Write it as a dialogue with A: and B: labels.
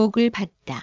A: 복을 받다.